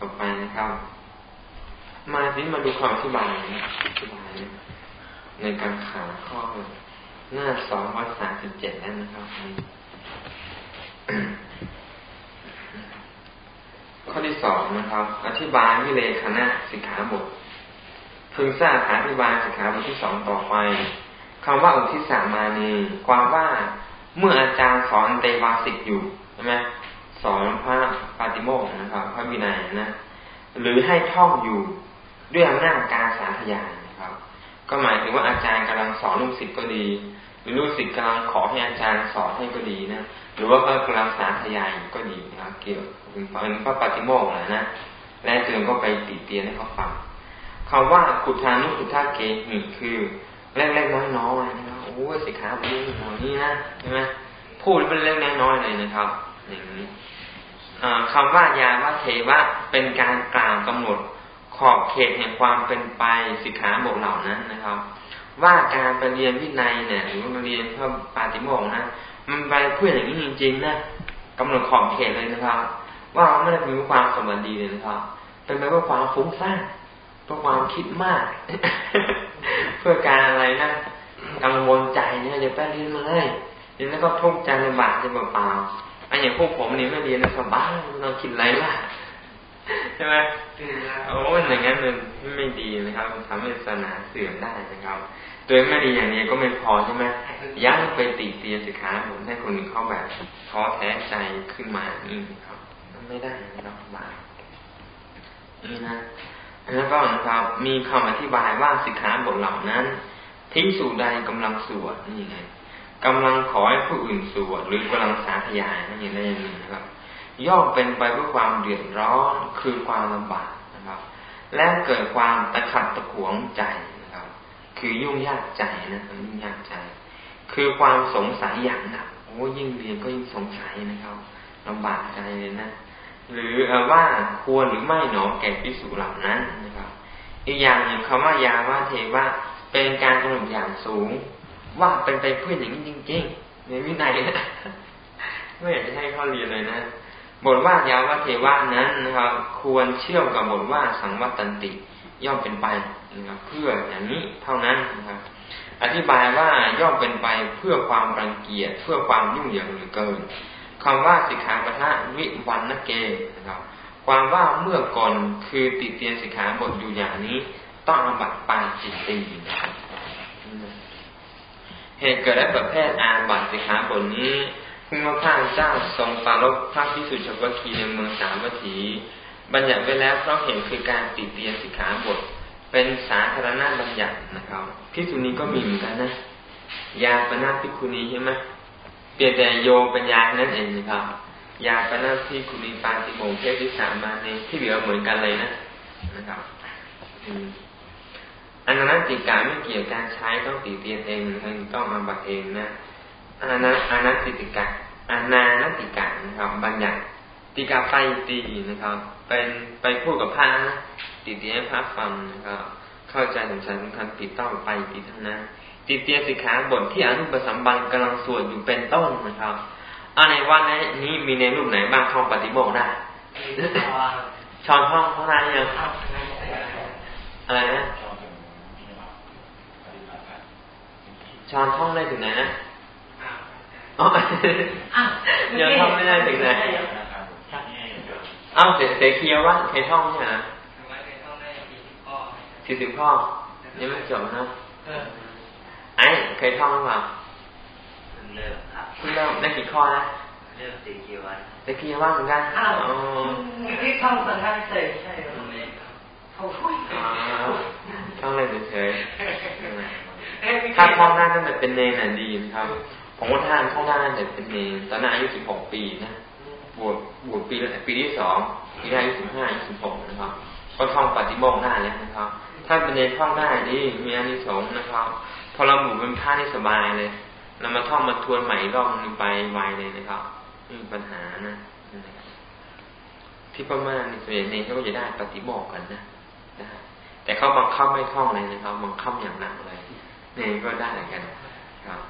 ต่อไปนะครับ มาที่มาดูความอธิบายอธิบาย ในการขาข้อหน้าสองร้อยสามสิบเจ็ดแล้วนะครับ ข้อที่สองนะครับ อธิบายวิเลขณะสิกขาบทพึงทราบอธิบายสิกขาบทที่สองต่อไปคำว่าอุทิศามานีความว่าเมื่ออาจารย์สอนเตวาสิกอยู่ใช่ไหม สอนพระปาติโมกนะครับ พระวินัยนะหรือให้ท่องอยู่ด้วยอำนาจการสาธยายนะครับ ก็หมายถึงว่าอาจารย์กำลังสอนลูกศิษย์ก็ดีหรือลูกศิษย์กำลังขอให้อาจารย์สอนให้ก็ดีนะหรือว่าก็กำลังสาธยายก็ดีนะครับเกี่ยวเป็นพระปาติโมกนะนะและจึงก็ไปติเตียนให้เขาฟังคำว่าขุทานุขุทาเกหิคือเล็กๆน้อยๆนะครับโอ้สิขาบดีเหล่านี้นะใช่ไหมพูดเป็นเล็กน้อยๆเลยนะครับ อย่างนี้คำว่ายาว่าเทวะเป็นการกล่าวกำหนดขอบเขตแห่งความเป็นไปสิกขาบทเหล่านั้นนะครับ ว่าการไปเรียนวินัยเนี่ยหรือมาเรียนพื่อปาติโมกนะมันไปเพื่ออย่างนี้จริงๆนะกำหนดขอบเขตเลยนะครับ ว่าไม่ได้มีความสมบัติดีเลยนะครับ เป็นไปเพื่อความฟุ้งซ่านเพื่อความคิดมาก เพื่อการอะไรนะกังวลใจเนี่ยจะไปเรียนมาเลยแล้วก็ทุกข์ใจลำบากจะเปล่าๆ ไอ้อย่างพวกผมนี่ไม่เรียนสบายเราคิดไรล่ะใช่ไหมโอ้อย่างนั้นมันไม่ดีนะครับมันทำให้ศาสนาเสื่อมได้นะครับ ตัวไม่ดีอย่างนี้ก็ไม่พอใช่ไหมยังไปตีเตียนสิขาผมให้คนเข้าแบบท้อแท้ใจขึ้นมานี่ครับ ไม่ได้นะครับบาปนี่นะแล้วก็นะครับมีคำอธิบายว่าสิกขาบทเหล่านั้น ทิ้งสู่ใดกำลังสวดนี่ไง กำลังขอให้ผู้อื่นสวดหรือกำลังสาธยายนั่นเองได้ยังไงนะครับ ย่อมเป็นไปเพื่อความเดือดร้อนคือความลำบากนะครับ และเกิดความตะขัดตะขวงใจนะครับ คือยุ่งยากใจนะยุ่งยากใจ คือความสงสัยอย่างหนักโอ้ยิ่งเรียนก็ยิ่งสงสัยนะครับลำบากใจเลยนะหรือว่าควรหรือไม่หนอแก่พิสูจเหล่านั้นนะครับ อีกอย่างหนึ่งคำว่ายาว่าเทว่าเป็นการกำหนดอย่างสูง ว่าเป็นไปเพื่ออย่างนี้จริงๆ ในวินัยนะไม่อยากจะให้เขาเรียนเลยนะบทว่ายาวะเทวะนั้นนะครับ ควรเชื่อมกับบทว่าสังวัตันติย่อมเป็นไปนะครับเพื่ออย่างนี้เท่านั้นนะครับ อธิบายว่าย่อมเป็นไปเพื่อความรังเกียจเพื่อความยุ่งเหยิงหรือเกินคำว่าสิกขาปะทะวิวันนเกนะครับ ความว่าเมื่อก่อนคือติเตียนสิกขาบทอยู่อย่างนี้ ต้องอบัตปาจิตตี เหตุเกิดได้ประเภทอาบัตสิกขาบทนี้เมื่อพระเจ้าทรงปารบพระพิสุชวคีในเมืองสามวัตถี บัญญัติไว้แล้วเพราะเห็นคือการติเตียนสิกขาบท เป็นสาธารณบัญญัตินะครับพิสุนี้ก็มีเหมือนกันนะยาปนาพิคุณีใช่ไหมเปลี่ยนแต่โยป็นยานั่นเองนะครับยาปนาพิคุณีปาติโมเทพที่สามมาในที่เหลือเหมือนกันเลยนะนะครับอั นนั้นติการไม่เกี่ยวการใช้ต้องตีเตียนเองต้องอาบัตเองนะอานาอานาติติกะอานานติกะนะครับบัญญัติติกาไปตีนะครับ เป็นไปพูดกับพระนะติเตียพระฟังนะครับ เข้าใจถึงสำคัญติดต้องไปตีทั้งนั้นติเตียสิกขาบทที่อนุปสัมบันกำลังสวดอยู่เป็นต้นนะครับอันในวันนี้มีในรูปไหนบ้างท่องปฏิโมกได้ชอนท่องท่องได้ยังอะไรนะ ชอนท่องได้ถึงไหนนะอ๋อยังท่องไม่ได้ถึงไหนเอ้าเสียเสียเคียวว่าเคยท่องใช่ไหมสี่สิบข้อยังไม่จบนะไอ้เคยท่องหรือเปล่าเริ่มครับเริ่มได้กี่ข้อนะเริ่มสี่เคียววันสี่เคียวว่าเหมือนกันอ๋อที่ท่องสังฆาเฉยใช่ไหมท่องเลยเฉย ถ้าท่องได้ตั้งแต่เป็นเนนน่ะดีครับ ผมว่าท่านท่องได้ตั้งแต่เป็นเนนตอนนั้นอายุสิบหกปีนะบวชบวชปีปีที่สองปีแรกอายุสิบห้าอายุสิบหกนะครับก็ท่องปฏิโมกข์ได้แล้วนะครับ ถ้าเป็นเนนท่องได้ดีมีอานิสงส์นะครับ พอเราหมู่เป็นพระนี่สบายเลยเรามาท่องมาทวนใหม่รอบนึงไปไวเลยนะครับไม่มีปัญหานะที่ประมาณในส่วนใหญ่เนเขาก็จะได้ปฏิโมกกันนะแต่เขาบังคับไม่ท่องเลยนะครับบังคับอย่างหนักเลย นี่ก็ได้กันครับ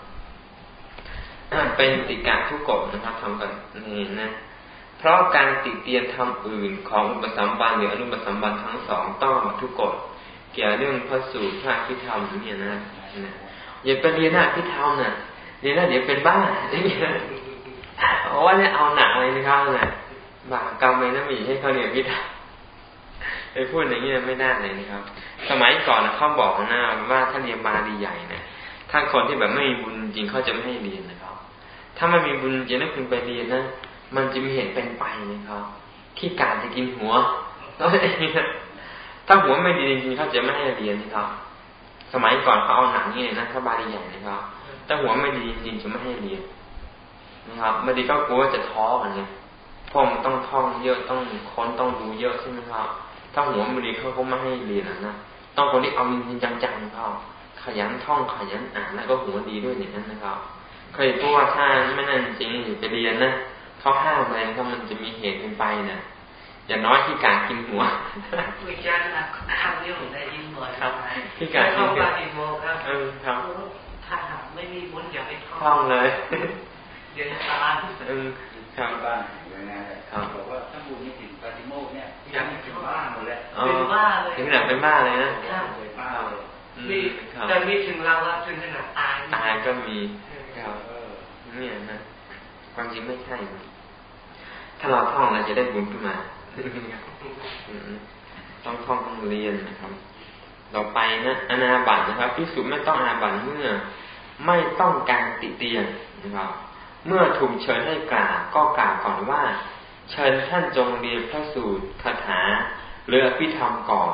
เป็นติกาทุกกนะครับทำกันนี่นะ เพราะการติเตียนทำอื่นของอุปสัมบันหรืออนุปสัมบันทั้งสองต้องมาทุกกฎเกี่ยวเรื่องพระสูตรพระพิธรรมเนี่ยนะนะอย่าไปเรียนหน้าพิธรรมนะเรียนหน้าเดี๋ยวเป็นบ้าว่างเงี้ยเพราะว่าเนี่ยเอาหนักเลยนะครับนะบาปกรรมเลยนะมีให้เขาเรียนพิธรรม ไปพูดอย่างนี้ไม่ได้เลยนะครับ สมัยก่อนนะเขาบอกนะว่าถ้าเรียนบาลีใหญ่นะถ้าคนที่แบบไม่มีบุญจริงเขาจะไม่ให้เรียนนะครับ ถ้าไม่มีบุญจริงนะคุณไปเรียนนะมันจะมีเหตุเป็นไปนะครับขี้การจะกินหัวถ้าหัวไม่ดีจริงเขาจะไม่ให้เรียนนะครับ สมัยก่อนเขาเอาหนังนี่เลยนะถ้าบาลีใหญ่นะครับถ้าหัวไม่ดีจริงจะไม่ให้เรียนนะครับบางทีก็กลัวว่าจะท้อกันไงพ่อมันต้องท่องเยอะต้องค้นต้องดูเยอะใช่ไหมครับ ถ้าหัวไม่ดีเขาก็ไม่ให้เรียนนะต้องคนที่เอาจริงจังๆเขาขยันท่องขยันอ่านแล้วก็หัวดีด้วยอย่างนั้นนะครับ เคยพูดว่าถ้าไม่นั่นจริงไปเรียนนะเขาห้ามอะไรเขามันจะมีเหตุเป็นไปเนี่ยอย่างน้อยที่การกินหัววิจารณ์คำนี้ผมได้ยินบ่อยครับที่การกินหัวครับเออครับถ้าหากไม่มีบุญอย่าไปท่องเลยเดี๋ยวตายเออ ครับบ้านอย่างนั้นครับบอกว่าถ้าบุญไม่ถึงปฏิโมกเนี่ยยังถึงบ้านหมดเลยเป็นบ้าเลยถึงขนาดเป็นบ้าเลยนะเป็นบ้าเลยมีแต่มีถึงเราว่าถึงขนาดตายตายก็มีครับเนี่ยนะความจริงไม่ใช่ ถ้าเราท่องเราจะได้บุญขึ้นมาต้องท่องต้องเรียนนะครับต่อไปนะอนาบัตินะครับภิกษุไม่ต้องอาบัติเมื่อ ไม่ต้องการติเตียนนะครับ เมื่อถูกเชิญให้กล่าวก็กล่าวก่อนว่า เชิญท่านจงเรียนพระสูตรคาถาหรืออภิธรรมก่อน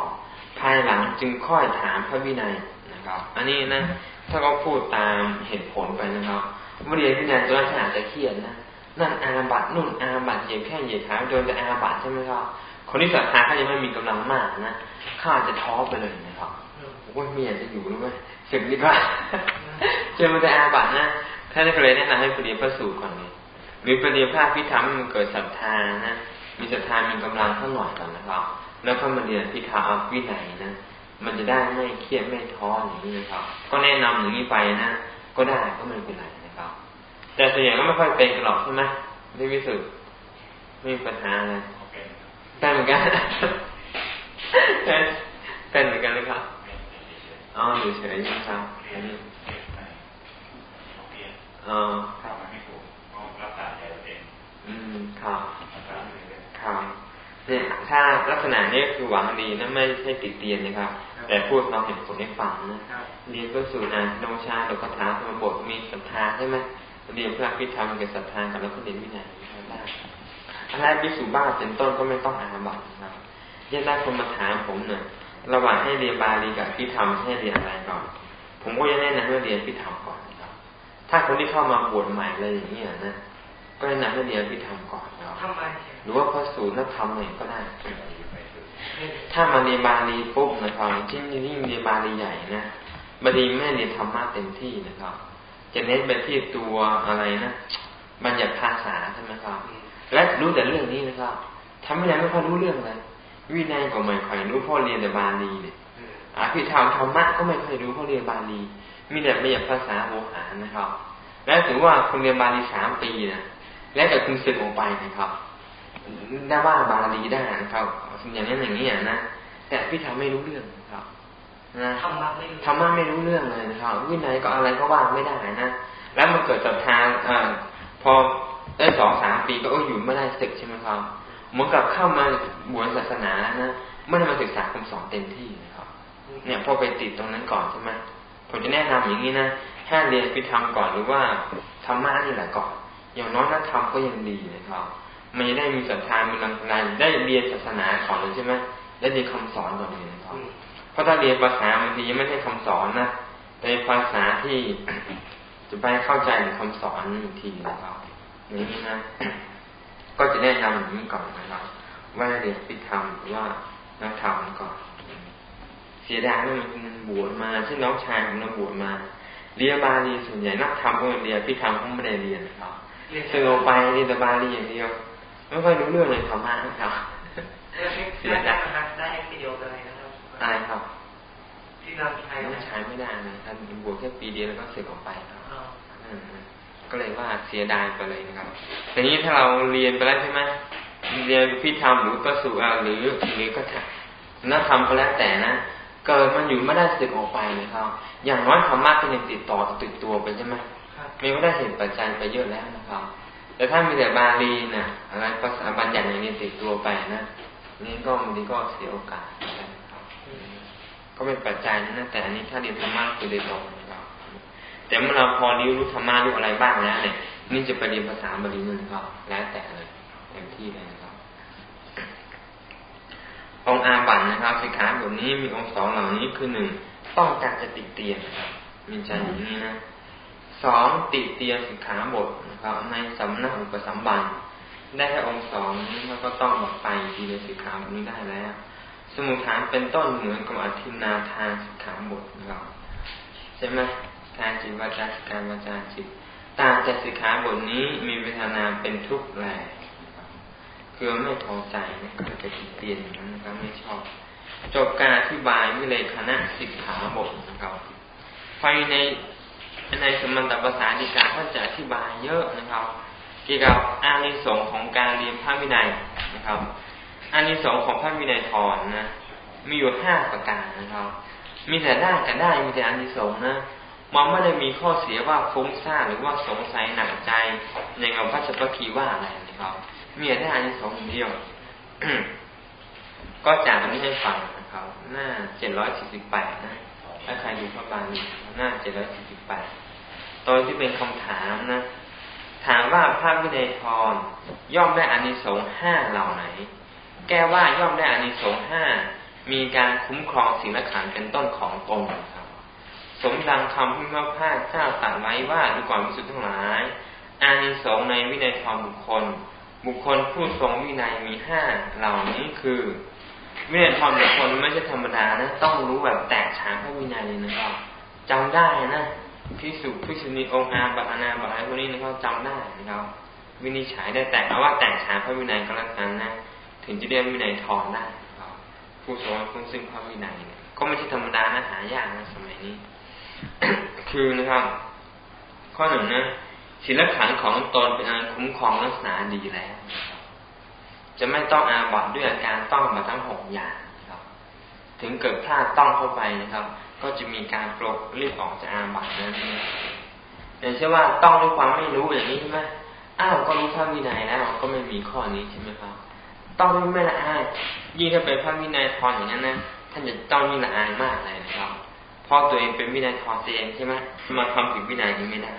ภายหลังจึงค่อยถามพระวินัยนะครับ อันนี้นะ ถ้าเขาพูดตามเหตุผลไปนะครับเมื่อเรียนวินัยตัวนั้นอาจจะเครียดนะนั่นอาบัตินู่นอาบัติเหยียบแค่เหยียบขาโดนแต่อาบัติใช่ไหมครับคนที่ศรัทธาเขายังไม่มีกำลังมากนะข้าจะท้อไปเลยนะครับว่าเมียจะอยู่หรือไม่เสร็จดีกว่าเจอมาแต่อาบัตนะ ท่านก็เลยแนะนำให้ปฏิบัติพระสูตรก่อนเลยหรือปฏิบัติพิธรรมมันเกิดศรัทธานะมีศรัทธามีกำลังข้าหน่อยก่อนนะครับ แล้วก็มาเรียนพิธาเอาวินัยนะมันจะได้ไม่เครียดไม่ท้ออย่างนี้นะครับ ก็แนะนำอย่างนี้ไปนะก็ได้ก็ไม่เป็นไรนะครับ แต่ส่วนใหญ่ก็ไม่ค่อยเป็นกันหรอกใช่ไหมไม่วิสุทธ์ไม่มีปัญหาอะไรเป็นเหมือนกันเป็นเหมือนกันเลยครับอ๋ออยู่เฉยๆครับ อ๋อข้าวมาให้ผมรักษาใจเองอืมครับครับเนี่ยถ้าลักษณะนี้คือหวังดีนะไม่ใช่ติดเตียนนะครับ แต่พูดเราเห็นผลให้ฟังนะเรียนก็สู่นานโนชาดกถาธรรมบทมีศรัทธาใช่ไหมเรียนพระพิธรรมกับศรัทธากันแล้วก็เรียนวินัยได้อะไรพิสุบ้าเป็นต้นก็ไม่ต้องอาบัตนะครับยังได้คนมาถามผมเนี่ยระหว่างให้เรียนบาลีกับพิธรรมให้เรียนอะไรก่อนผมก็ยังแนะนำให้เรียนพิธรรม ถ้าคนที่เข้ามาบวชใหม่อะไรอย่างนี้นะก็แนะนำให้เรียนพิธรรมก่อนนะครับหรือว่าพระสูตรนักธรรมหน่อยก็ได้ ถ้ามาเรียนบาลีปุ๊บนะครับที่นี่เรียนบาลีใหญ่นะบาลีไม่เรียนธรรมะเต็มที่นะครับ จะเน้นไปที่ตัวอะไรนะบัญญัติภาษาใช่ไหมครับ และรู้แต่เรื่องนี้นะครับทำไม่ได้ไม่ค่อยรู้เรื่องเลยวินัยก็ไม่ค่อยรู้พ่อเรียนแต่บาลีเนี่ย อภิธรรมธรรมะก็ไม่ค่อยรู้พ่อเรียนบาลีมีแต่ไม่อยากภาษาโมหานะครับ และถือว่าคุณเรียนบาลีสามปีนะและแต่คุณสึกออกไปนะครับได้ว่าบาลีได้นะครับอย่างนี้อย่างนี้นะแต่พี่ทำไม่รู้เรื่องนะครับนะธรรมะไม่ธรรมะไม่รู้เรื่องเลยนะครับวินัยก็อะไรก็ว่าไม่ได้นะแล้วมันเกิดจากทางอพอได้สองสามปีก็อยู่ไม่ได้ศึกใช่ไหมครับเหมือนกับเข้ามาบวชศาสนานะไม่ได้มาศึกษาคำสอนเต็มที่นะครับ เนี่ยพอไปติดตรงนั้นก่อนใช่ไหมผมจะแนะนำอย่างนี้นะให้เรียนพิธรรมก่อนหรือว่าธรรมะนี่แหละก่อน อย่างน้อยนักธรรมก็ยังดีนะครับไม่ได้มีศรัทธามีลังไรได้เรียนศาสนาก่อนเลยใช่ไหมได้เรียนคำสอนก่อนเลยนะครับเพราะถ้าเรียนภาษาบางทียังไม่ใช่คำสอนนะแต่ภาษาที่จะไปเข้าใจในคำสอนบางทีนะครับอย่างนี้นะก็จะแนะนำอย่างนี้ก่อนนะครับว่าเรียนพิธรรมหรือว่านักธรรมก่อน เสียดายว่ามันบวชมาเช่นน้องชายของเราบวชมา เรียนบาลีส่วนใหญ่นักธรรมก็เรียนพิธรรมก็ไม่ได้เรียนครับซึ่งเอาไปเรียนแต่บาลีอย่างเดียวไม่ค่อยรู้เรื่องเลยธรรมะครับเสียดายได้ประโยชน์อะไรนะครับอะไรครับที่เราใช้ใช้ไม่ได้นะท่านบวชแค่ปีเดียวแล้วก็เสร็จออกไปครับก็เลยว่าเสียดายไปเลยนะครับแต่นี้ถ้าเราเรียนไปแล้วใช่ไหมเรียนพิธรรมหรือประสูอาหรือหรือก็นักธรรมก็แล้วแต่นะ เกิดมันอยู่ไม่ได้สึกออกไปนะครับ อย่างน้อยธรรมะก็ยังติดต่อติดตัวไปใช่ไหมมีไม่ได้เห็นปัจจัยไปเยอะแล้วนะครับ แต่ถ้ามีแต่บาลีนะ่ะอะไรภาษาบัญญัติอย่างนี้ติดตัวไปนะนี่ก็มันนี้ก็เสียโอกาสนะครับ ก็เป็นปัจจัยนะแต่อันนี้ถ้าเรียนธรรมะคือเรียนตรงนะครับแต่เมื่อเราพอรู้รู้ธรรมะรู้อะไรบ้างแล้วเนี่ยนี่จะไปเรียนภาษาบาลีนึงครับแล้วแต่เลยเต็มที่เลยนะครับ องอาบัตนะครับสิกขาบทนี้มีองค์สองเหล่านี้คือหนึ่งต้องการจะติเตียนมีใจอย่างนี้นะสองติเตียนสิกขาบทนะครับ ในสำนักอุปสัมบันได้แค่องค์สองนี้เราก็ต้องบอกไปทีในสิกขาบทนี้ได้แล้ว สมุทฐานเป็นต้นเหมือนกับอธินาทานสิกขาบทนะครับใช่ไหมการจิตวาจาการวาจาจิตต่างจากสิกขาบทนี้มีเวทนาเป็นทุกข์แหล คือไม่พอใจนะก็จะติเตียนอย่างนั้นนะครับไม่ชอบ จบการอธิบายวิเลคณะสิกขาบทนะครับภายในในสมันตภาษาดีกาท่านจะอธิบายเยอะนะครับ เกี่ยวกับอานิสงส์ของการเรียนพระวินัยนะครับอานิสงส์ของพระวินัยทอนนะมีอยู่ห้าประการนะครับ มีแต่ได้กับได้มีแต่อานิสงส์นะมันไม่ได้มีข้อเสียว่าฟุ้งซ่านหรือว่าสงสัยหนักใจอย่างกับพระสัพพคีว่าอะไรนะครับ มีได้อานิสงส์เดียว ก็จากอันนี้ให้ฟังนะครับ หน้าเจ็ดร้อยสี่สิบแปดนะถ้าใครดูพระบาลีหน้าเจ็ดร้อยสี่สิบแปดตอนที่เป็นคำถามนะ ถามว่าพระวินัยทรย่อมได้อานิสงส์ห้าเหล่าไหน แก้ว่าย่อมได้อานิสงส์ห้ามีการคุ้มครองสิ่งละขันเป็นต้นของตนครับ สมดังคำที่พระพาเจ้าตรัสไว้ว่าดูก่อนวิสุทธ์ทั้งหลาย อานิสงส์ในวินัยทรบุคคล บุคคลผู้ทรงวินัยมีห้าเหล่านี้คือวินัยธรรมบุคคลไม่ใช่ธรรมดานะ ต้องรู้แบบแตกฉานพระวินัยเลยนะครับจำได้นะพิสุพิสุนีองค์อาบัตนาบัตอะไรพวกนี้นะครับจำได้นะครับวินิจฉัยได้แต่เอาว่าแตกฉานพระวินัยก็แล้วกันนะถึงจะเรียกวินัยทองได้ผู้ทรงผู้ซึ่งพระวินัยเนี่ยก็ไม่ใช่ธรรมดานะหายากนะสมัยนี้ คือนะครับ ข้อหนึ่งนะ ศีลขันของตนเป็นอันคุ้มครองลักษณะดีแล้วจะไม่ต้องอาบัตด้วยอาการต้องมาทั้งหกอย่างครับ ถึงเกิดพลาดต้องเข้าไปนะครับ ก็จะมีการปลดรีบออกจากอาบัตนั้นอย่างเช่นว่าต้องด้วยความไม่รู้อย่างนี้ใช่ไหมอ้าวก็รู้พระวินัยแล้วก็ไม่มีข้อนี้ใช่ไหมครับ ต้องไม่ละอายยิ่งถ้าเป็นพระวินัยทอนอย่างนั้นนะท่านจะต้องยิ่งละอายมากเลยนะครับเพราะตัวเองเป็นวินัยทอนเองใช่ไหมมาทำผิดวินัยนี้ไม่ได้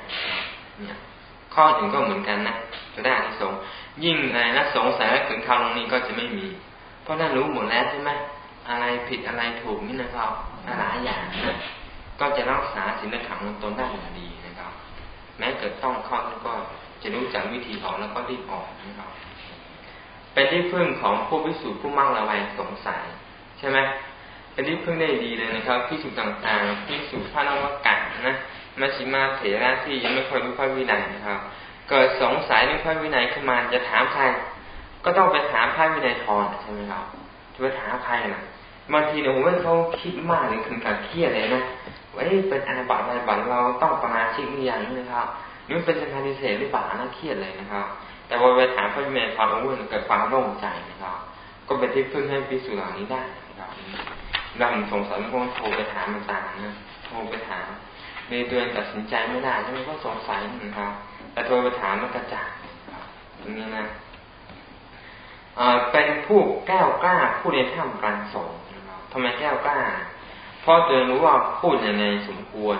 เนี่ย ข้อถึงก็เหมือนกันนะจะได้อานิสงส์ยิ่งอะไรนะสงสัยและถึงคำลงนี้ก็จะไม่มี เพราะนั่นรู้หมดแล้วใช่ไหมอะไรผิดอะไรถูกนี่นะครับหลายอย่างนะก็จะรักษาสินขังตนได้อย่างดีนะครับ แม้เกิดต้องข้อก็จะรู้จักวิธีออกแล้วก็รีบออกนะครับ เป็นที่พึ่งของผู้พิสูจน์ผู้มั่งระแวงสงสัย ใช่ไหมเป็นที่พึ่งได้ดีเลยนะครับพิสูจน์ต่างๆพิสูจน์พระนวกะนะ มัชิมาเถระที่ยังไม่ค่อยรู้พระวินัยนะครับเกิดสงสัยในพระวินัยขึ้นมาจะถามใคร ก็ต้องไปถามพระวินัยทรใช่ไหมครับจะไปถามใครนะบางทีเนี่ยผมว่าเขาคิดมากเลยถึงกับเครียดเลยนะว่าเป็นอาบัติอะไรบัตเราต้องประมาชิกหรือยังนะครับหรือเป็นสังฆาธิเศษหรือเปล่าน่าเครียดเลยนะครับ แต่พอไปถามพระวินัยทรโอ้ยเกิดความโล่งใจนะครับ ก็เป็นที่พึ่งให้พิสูจน์เหล่านี้ได้นะครับเราสงสัยม่ต้องโทรไปถามมันต่างนะโทรไปถาม ในตัวเองตัดสินใจไม่ได้ใช่ไหมก็สงสัยนะครับแต่โทรไปถามมันกระจ่างอย่างนี้นะเป็นผู้แก้วกล้าผู้ในถ้ำกลางสงนะครับทำไมแก้วกล้า เพราะตัวเองรู้ว่าพูดอย่างไรสมควร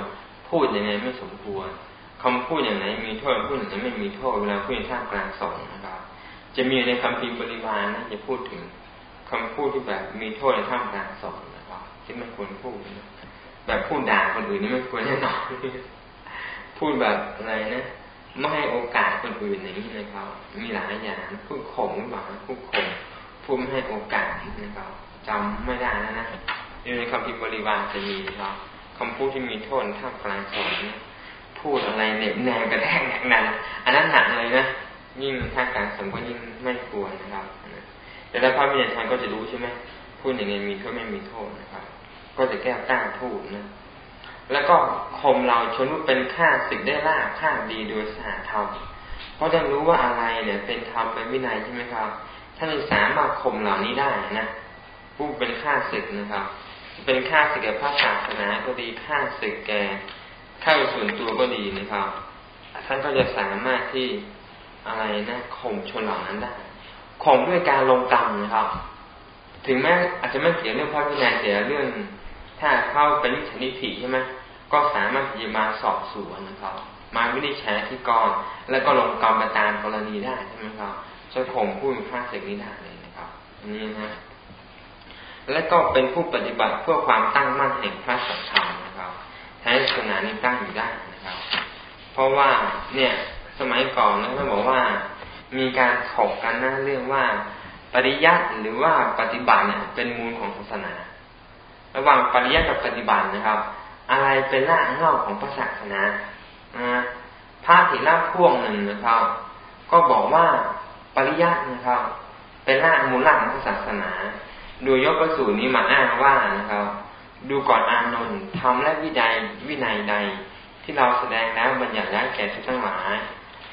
พูดอย่างไรไม่สมควรคำพูดอย่างไหนมีโทษพูดอย่างไหนไม่มีโทษเวลาพูดในท่ามกลางสงนะครับ จะมีในคำพิมพ์บริวารนะจะพูดถึงคำพูดที่แบบมีโทษในท่ามกลางสงนะครับที่ไม่ควรพูดนะ แบบพูดด่าคนอื่นนี่ไม่ควรแน่นอนพูดแบบอะไรนะไม่ให้โอกาสคนอื่นอย่างนี้นะครับ มีหลายอย่างพูดข่มหรือเปล่าพูดข่มพูดไม่ให้โอกาสนะครับจำไม่ได้นะนะในคำพิมพ์บริวารจะมีนะครับคำพูดที่มีโทษท่ามกลางสอนพูดอะไรเน็บแนวกระแทกหนักนันอันนั้นหนักเลยนะยิ่งท่ามกลางสมก็ยิ่งไม่ควรนะครับแต่ถ้าพระวิญญาณก็จะรู้ใช่ไหมพูดอย่างไงมีโทษไม่มีโทษนะครับ ก็จะแก้ต้านพูดนะ แล้วก็ข่มเราชนว่าเป็นข้าศึกได้ล่าข้าดีโดยสหธรรมเพราะจะรู้ว่าอะไรเนี่ยเป็นธรรมเป็นวินัยใช่ไหมครับท่านสามารถข่มเหล่านี้ได้นะผู้เป็นข้าศึกนะครับ เป็นข้าศึกแก่พระศาสนาก็ดีข้าศึกแก่ข้าส่วนตัวก็ดีนะครับ ท่านก็จะสามารถที่อะไรนะข่มชนเหล่านั้นได้ข่มด้วยการลงกรรมนะครับ ถึงแม้อาจจะไม่เสียเรื่องพระวินัยเสียเรื่อง ถ้าเข้าเป็นนิชนิธิใช่ไหมก็สามารถที่จะมาสอบสวนนะครับมาวินิจฉัยที่กรแล้วก็ลงกรรมตามกรณีได้ใช่ไหมครับจะข่มผู้มีค่าศึกนี้ได้เลยนะครับอันนี้นะและก็เป็นผู้ปฏิบัติเพื่อความตั้งมั่นแห่งพระสัจธรรมนะครับแท้ศาสนานี้ตั้งอยู่ได้นะครับ เพราะว่าเนี่ยสมัยก่อนนะท่านบอกว่ามีการถกกันนะเรื่องว่าปริยัติหรือว่าปฏิบัติเนี่ยเป็นมูลของศาสนา ระหว่างปริยัติกับปฏิบัตินะครับ อะไรเป็นรากเหง้าของพระศาสนาพระถิราพวงหนึ่งนะครับ ก็บอกว่าปริยัตินะครับ เป็นรากมูลหลักของศาสนา ดูยกประสูตรนี้มาอ้างว่านะครับ ดูก่อนอานนท์ทำและวินัยวินัยใด ที่เราแสดงแล้วบัญญัติแล้วแก่ทุกทั้งหลาย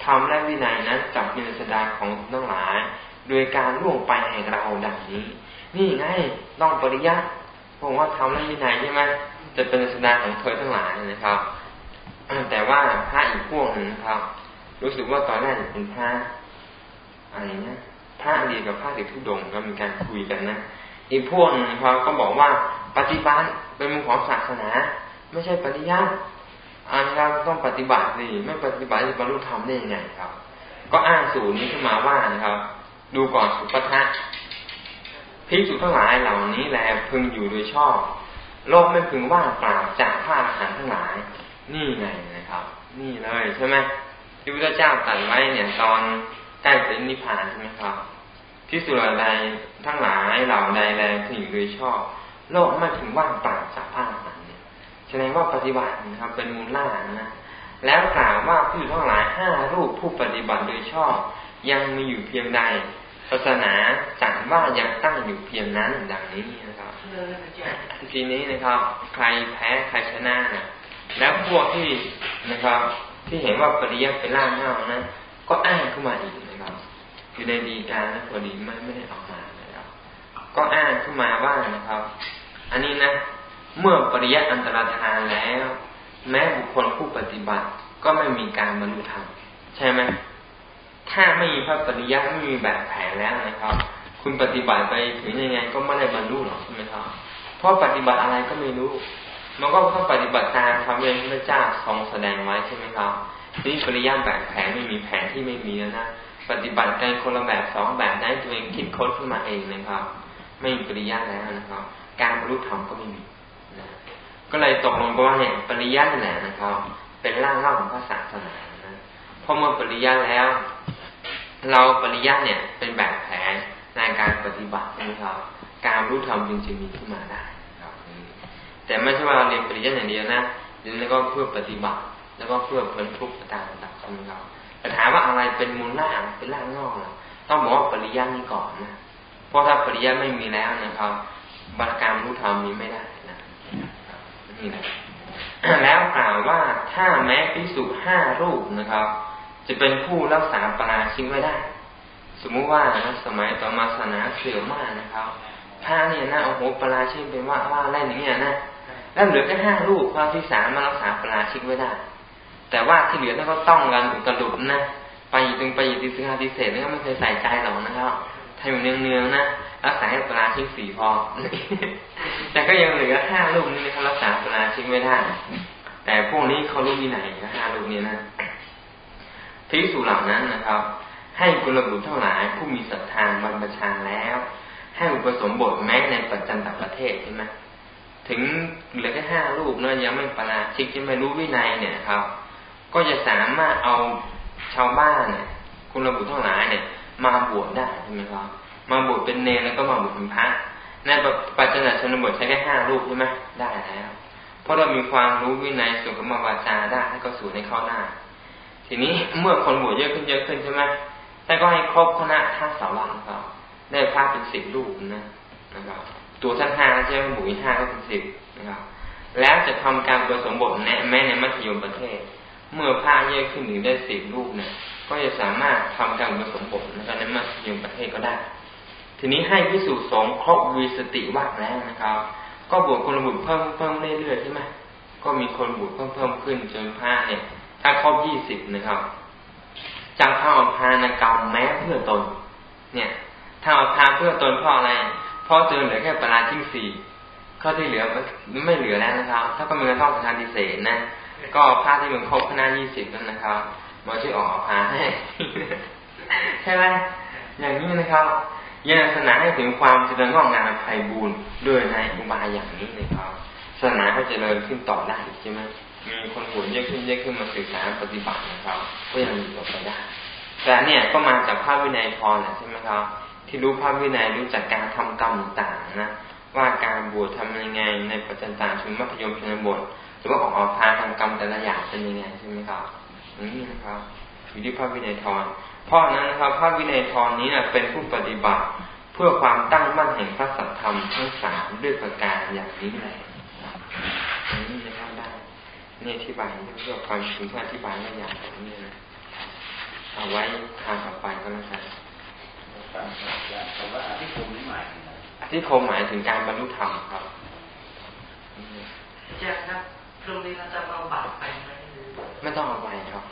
ทำและวินัยนั้นจับเป็นสดาของทุกทั้งหลาย โดยการล่วงไปแห่งเราดังนี้ นี่ไงต้องปริยัติ ผมว่าทำและวินัยใช่ไหมจะเป็นศาสดาของเธอทั้งหลายนะครับแต่ว่าพระอีกพวกหนึ่งนะครับ รู้สึกว่าตอนแรกเป็นพระอะไรนะพระอดีกับพระเด็กทุดงก็มีการคุยกันนะอีกพวกนึงครับก็บอกว่าปฏิบัติเป็นมุมของศาสนา ไม่ใช่ปฏิญาณอันเราต้องปฏิบัติสิไม่ปฏิบัติจะบรรลุธรรมได้ยังไงครับ ก็อ้างสูตรนี้ขึ้นมาว่านะครับ ดูก่อนสุปทะ พิสุทั้งหลายเหล่านี้แลพึงอยู่โดยชอบ โลกไม่พึงว่างเปล่าจากผ้าอาหารทั้งหลาย นี่ไงนะครับ นี่เลยใช่ไหมที่พระเจ้าตรัสไว้เนี่ยตอนใกล้เป็นนิพพานใช่ไหมครับที่สุดใดทั้งหลายเหล่าใดแรงถึงโดยชอบ โลกไม่ถึงว่างเปล่าจากผ้าอาหารเนี่ยแสดงว่าปฏิบัตินะครับ เป็นมูลล่านะแล้วกล่าวว่าผู้ทั้งหลายห้ารูปผู้ปฏิบัติโดยชอบ ยังมีอยู่เพียงใด ศาสนาจัดว่ายังตั้งอยู่เพียงนั้นดังนี้นะครับทีนี้นะครับ ใครแพ้ใครชนะนะแล้วพวกที่นะครับ ที่เห็นว่าปริยัติเป็นล่างเงานะก็อ้างขึ้นมาอีกนะครับ อยู่ในดีการนะพอดีไม่ไม่ได้ออกมานะครับ ก็อ้างขึ้นมาว่านะครับ อันนี้นะเมื่อปริยัติอันตรธานแล้ว แม้บุคคลผู้ปฏิบัติก็ไม่มีการบรรลุธรรมใช่ไหม ถ้าไม่มีพระปริยัติไม่มีแบบแผนแล้วนะครับ คุณปฏิบัติไปถึงยังไงก็ไม่ได้บรรลุหรอกใช่ไหมครับ เพราะปฏิบัติอะไรก็ไม่รู้ มันก็ต้องปฏิบัติตามคำเรียนพระเจ้าทรงแสดงไว้ใช่ไหมครับนี่ปริยัติแบบแผนไม่มีแผนที่ไม่มีแล้วนะปฏิบัติกันคนละแบบสองแบบได้ตัวเองคิดค้นขึ้นมาเองนะครับ ไม่มีปริยัติแล้วนะครับ การบรรลุธรรมก็ไม่มีนะก็เลยตกลงกันว่าเนี่ยปริยัติแหละนะครับ เป็นร่างเล่าของพระศาสนานะพอเมื่อปริยัติแล้ว เราปริยัติเนี่ยเป็นแบบแผนในการปฏิบัตินะครับ การรู้ธรรมจึงจะมีขึ้นมาได้ครับแต่ไม่ใช่ว่าเราเรียนปริยัติอย่างเดียวนะเรียนแล้วก็เพื่อปฏิบัติ แล้วก็เพื่อพ้นทุกข์ตามระดับใช่ไหมครับแต่ถามว่าอะไรเป็นมูลล่างเป็นล่างอกต้องบอกว่าปริยัตินี้ก่อนนะเพราะถ้าปริยัติไม่มีแล้วนะครับบรรการรู้ธรรมนี้ไม่ได้นะนี่นะแล้วกล่าวว่าถ้าแม้พิสุห้ารูปนะครับ จะเป็นผู้รักษาปราชิกไว้ได้ สมมุติว่านะสมัยต่อมาศาสนาเสื่อมมากนะครับพระเนี่ยนะโอ้โหปราชิกเป็นว่าว่าอะไรอย่างเงี้ยนะแล้วเหลือแค่ห้ารูปพระที่สามมารักษาปราชิกไว้ได้ แต่ว่าที่เหลือนั่นก็ต้องกันอุตลุดนะไปตึงไปติสิงหาติเศษนี่ก็ไม่เคยใส่ใจหรอกนะครับทำอยู่เนืองๆนะรักษาให้ปราชิกสี่พอ แต่ก็ยังเหลือห้าลูกนี่เขารักษาปราชิกไม่ได้ แต่พวกนี้เขารู้ที่ไหนห้าลูกนี้นะ พิสูจเหล่านั้นนะครับ ให้กุลบุตรเท่าไหร่ผู้มีศรัทธาบรรพชาแล้ว ให้อุปสมบทแม้ในปัจจันตประเทศใช่ไหมถึงเหลือแค่ห้าลูกเนาะยังไม่ปราชิกยังไม่รู้วินัยเนี่ยครับ ก็จะสามารถเอาชาวบ้านเนี่ยคุณระบุทั้งหลายเนี่ย มาบวชได้ใช่ไหมครับ มาบวชเป็นเนรแล้วก็มาบวชเป็นพระในปัจจันชนบทใช้แค่ห้ารูปใช่ไหมได้แล้วเพราะเรามีความรู้วินัยสุขมาวาจาได้ให้ก็สู่ในข้อหน้า ทีนี้เมื่อคนบวชเยอะขึ้นเยอะขึ้นใช่ไหมแต่ก็ให้ครบคณะท่าสาวังครับได้พระเป็นสิบรูปนะนะครับ ตัวท่านห้าใช่ไหมบุญห้าก็เป็นสิบนะครับ แล้วจะทำการประสมบทแม้ในมัธยมประเทศ เมื่อผ้าแยกขึ้นถึงได้สิบรูปเนี่ย ก็จะสามารถทำการผสมบทนะครับในมัธยมประเทศก็ได้ ทีนี้ให้พิสูจน์สงครบวีสติวักแล้วนะครับ ก็บวชคนบุตรเพิ่มเพิ่มเรื่อยๆใช่ไหมก็มีคนบุตรเพิ่มเพิ่มขึ้นจนผ้าเนี่ย ถ้าครบยี่สิบนะครับจากพระอภานกรรมแม้เพื่อตน เนี่ยถ้าอภานเพื่อตนเพราะอะไร เพราะเจอเหลือแค่ปราชิกสี่ข้อที่เหลือไม่เหลือแล้วนะครับ ถ้าก็มีต้องการดิเศษนะ ก็ผ้าที่มันครบคณะยี่สิบนั่นนะครับมาช่วยออกพาให้ใช่ไหมอย่างนี้นะครับยังศาสนาให้ถึงความเจริญงอกงามไพบูรณ์ด้วยในอุบายอย่างนี้นะครับศาสนาก็เจริญขึ้นต่อได้ใช่ไหม มีคนหุ่นเยอะขึ้นเยอะขึ้นมาศึกษาปฏิบัตินะครับก็ยังมีต่อไปได้แต่เนี่ยก็มาจากภาพวินัยพรใช่ไหมครับที่รู้ภาพวินัยรู้จักการทำกรรมต่างนะว่าการบวชทำยังไงในปัจจันตาชุนมัธยมชนบทหรือว่าออกออกพาทำกรรมแต่ละอย่างเป็นยังไงใช่ไหมครับนี่นะครับอยู่ที่พระวินัยทรเพราะนั้นนะครับพระวินัยทรนี้นะเป็นผู้ปฏิบัติเพื่อความตั้งมั่นแห่งพระสัทธรรมทั้งสามด้วยประการอย่างนี้แหละนี่ นะครับได้นี่อธิบายเพื่อความถึงที่อธิบายไม่อย่างนี้นะเอาไว้ทางต่อไปก็แล้วกันแต่ว่าอธิคมนี่หมายถึงอะไรอธิคมหมายถึงการบรรลุธรรมครับอาจารย์ครับพรุ่งนี้เราจะเอาบาตรไปไหมไม่ต้องเอาไปครับ